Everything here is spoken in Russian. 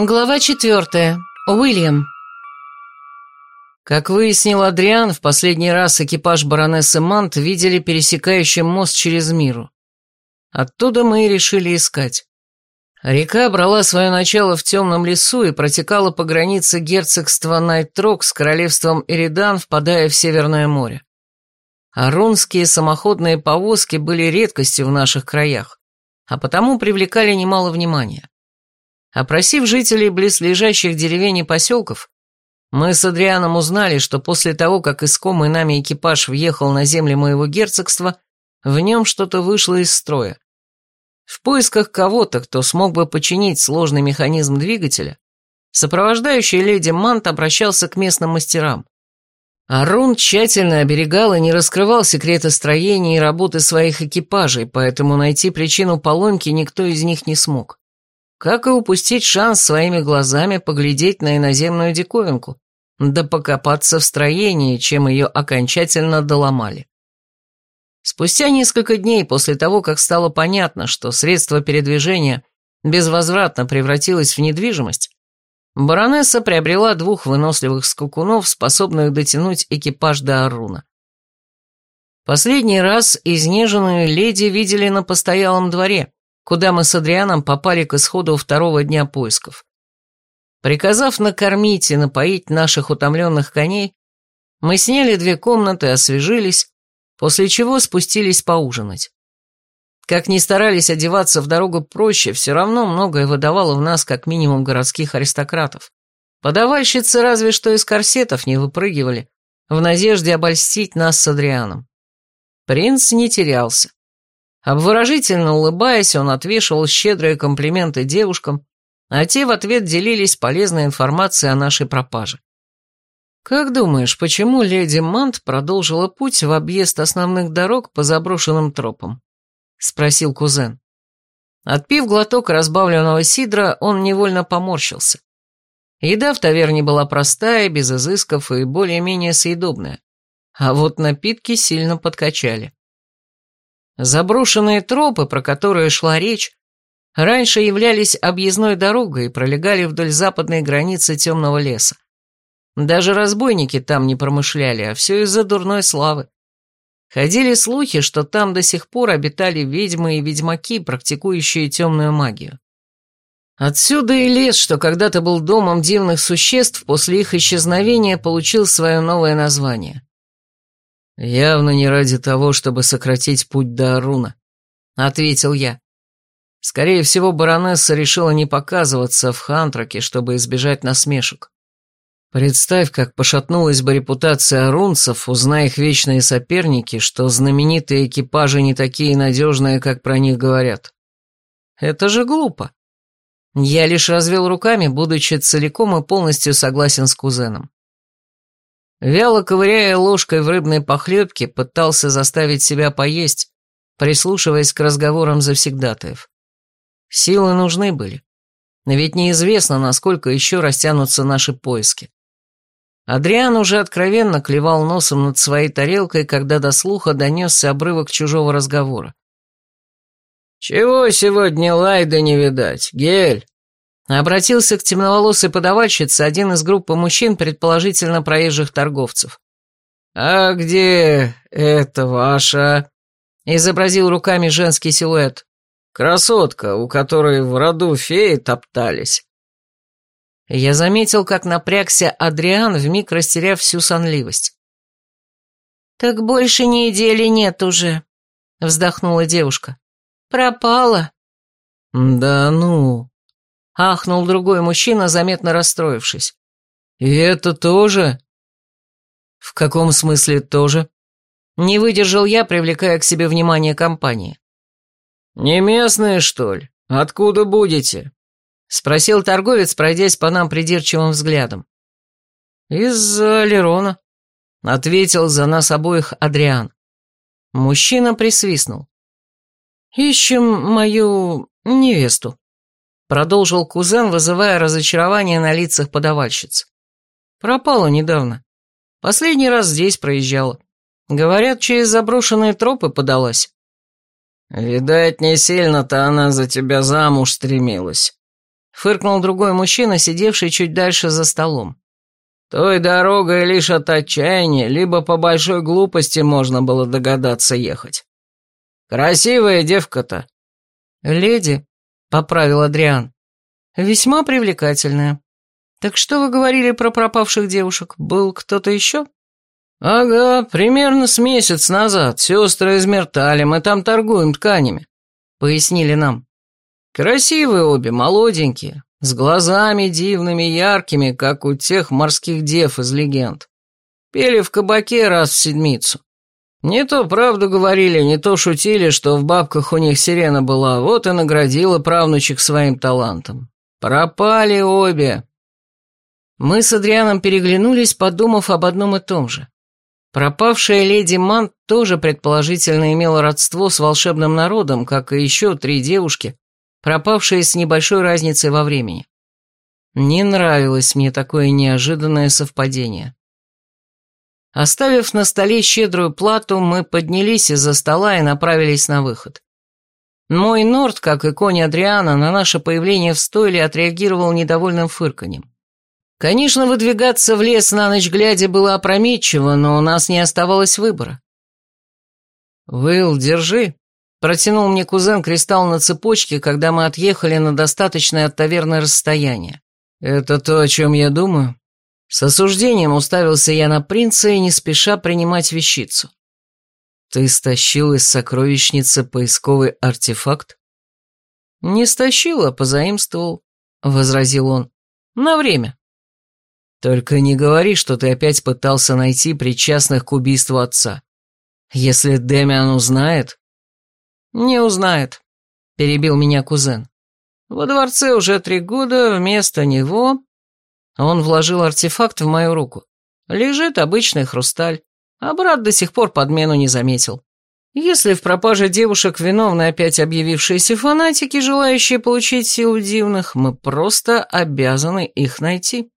Глава четвертая. Уильям. Как выяснил Адриан, в последний раз экипаж баронессы Мант видели пересекающий мост через Миру. Оттуда мы и решили искать. Река брала свое начало в темном лесу и протекала по границе герцогства Найтрок с королевством Иридан, впадая в Северное море. Арунские самоходные повозки были редкостью в наших краях, а потому привлекали немало внимания. Опросив жителей близлежащих деревень и поселков, мы с Адрианом узнали, что после того, как искомый нами экипаж въехал на земли моего герцогства, в нем что-то вышло из строя. В поисках кого-то, кто смог бы починить сложный механизм двигателя, сопровождающий леди Мант обращался к местным мастерам. Арун тщательно оберегал и не раскрывал секреты строения и работы своих экипажей, поэтому найти причину поломки никто из них не смог как и упустить шанс своими глазами поглядеть на иноземную диковинку, да покопаться в строении, чем ее окончательно доломали. Спустя несколько дней после того, как стало понятно, что средство передвижения безвозвратно превратилось в недвижимость, баронесса приобрела двух выносливых скукунов, способных дотянуть экипаж до Аруна. Последний раз изнеженную леди видели на постоялом дворе, куда мы с Адрианом попали к исходу второго дня поисков. Приказав накормить и напоить наших утомленных коней, мы сняли две комнаты, освежились, после чего спустились поужинать. Как ни старались одеваться в дорогу проще, все равно многое выдавало в нас как минимум городских аристократов. Подавальщицы разве что из корсетов не выпрыгивали, в надежде обольстить нас с Адрианом. Принц не терялся. Обворожительно улыбаясь, он отвешивал щедрые комплименты девушкам, а те в ответ делились полезной информацией о нашей пропаже. «Как думаешь, почему леди Мант продолжила путь в объезд основных дорог по заброшенным тропам?» — спросил кузен. Отпив глоток разбавленного сидра, он невольно поморщился. Еда в таверне была простая, без изысков и более-менее съедобная. А вот напитки сильно подкачали. Заброшенные тропы, про которые шла речь, раньше являлись объездной дорогой и пролегали вдоль западной границы темного леса. Даже разбойники там не промышляли, а все из-за дурной славы. Ходили слухи, что там до сих пор обитали ведьмы и ведьмаки, практикующие темную магию. Отсюда и лес, что когда-то был домом дивных существ, после их исчезновения получил свое новое название. «Явно не ради того, чтобы сократить путь до Аруна», — ответил я. Скорее всего, баронесса решила не показываться в Хантраке, чтобы избежать насмешек. Представь, как пошатнулась бы репутация арунцев, узная их вечные соперники, что знаменитые экипажи не такие надежные, как про них говорят. Это же глупо. Я лишь развел руками, будучи целиком и полностью согласен с кузеном. Вяло ковыряя ложкой в рыбной похлебке, пытался заставить себя поесть, прислушиваясь к разговорам завсегдатаев. Силы нужны были. Но ведь неизвестно, насколько еще растянутся наши поиски. Адриан уже откровенно клевал носом над своей тарелкой, когда до слуха донесся обрывок чужого разговора. «Чего сегодня Лайда не видать, Гель?» Обратился к темноволосой подавальщице один из группы мужчин, предположительно проезжих торговцев. «А где это ваша?» Изобразил руками женский силуэт. «Красотка, у которой в роду феи топтались». Я заметил, как напрягся Адриан, вмиг растеряв всю сонливость. «Так больше недели нет уже», — вздохнула девушка. «Пропала». «Да ну», Ахнул другой мужчина, заметно расстроившись. «И это тоже?» «В каком смысле тоже?» Не выдержал я, привлекая к себе внимание компании. «Не местные, что ли? Откуда будете?» Спросил торговец, пройдясь по нам придирчивым взглядом. «Из Алерона», — ответил за нас обоих Адриан. Мужчина присвистнул. «Ищем мою невесту». Продолжил кузен, вызывая разочарование на лицах подавальщиц. Пропала недавно. Последний раз здесь проезжала. Говорят, через заброшенные тропы подалась. Видать, не сильно-то она за тебя замуж стремилась. фыркнул другой мужчина, сидевший чуть дальше за столом. Той дорогой лишь от отчаяния, либо по большой глупости можно было догадаться ехать. Красивая девка-то. Леди, поправил Адриан. Весьма привлекательная. Так что вы говорили про пропавших девушек? Был кто-то еще? Ага, примерно с месяц назад. Сестры из Мертали, мы там торгуем тканями. Пояснили нам. Красивые обе, молоденькие, с глазами дивными, яркими, как у тех морских дев из легенд. Пели в кабаке раз в седмицу. Не то правду говорили, не то шутили, что в бабках у них сирена была, вот и наградила правнучек своим талантом. Пропали обе. Мы с Адрианом переглянулись, подумав об одном и том же. Пропавшая леди Мант тоже предположительно имела родство с волшебным народом, как и еще три девушки, пропавшие с небольшой разницей во времени. Не нравилось мне такое неожиданное совпадение. Оставив на столе щедрую плату, мы поднялись из-за стола и направились на выход. Мой Норд, как и конь Адриана, на наше появление в стойле отреагировал недовольным фырканьем. Конечно, выдвигаться в лес на ночь глядя было опрометчиво, но у нас не оставалось выбора. «Вэлл, держи», — протянул мне кузен кристалл на цепочке, когда мы отъехали на достаточное от таверны расстояние. «Это то, о чем я думаю?» С осуждением уставился я на принца и не спеша принимать вещицу. «Ты стащил из сокровищницы поисковый артефакт?» «Не стащил, а позаимствовал», — возразил он. «На время». «Только не говори, что ты опять пытался найти причастных к убийству отца. Если Демиан узнает...» «Не узнает», — перебил меня кузен. «Во дворце уже три года, вместо него он вложил артефакт в мою руку. Лежит обычный хрусталь, а брат до сих пор подмену не заметил. Если в пропаже девушек виновны опять объявившиеся фанатики, желающие получить силу дивных, мы просто обязаны их найти.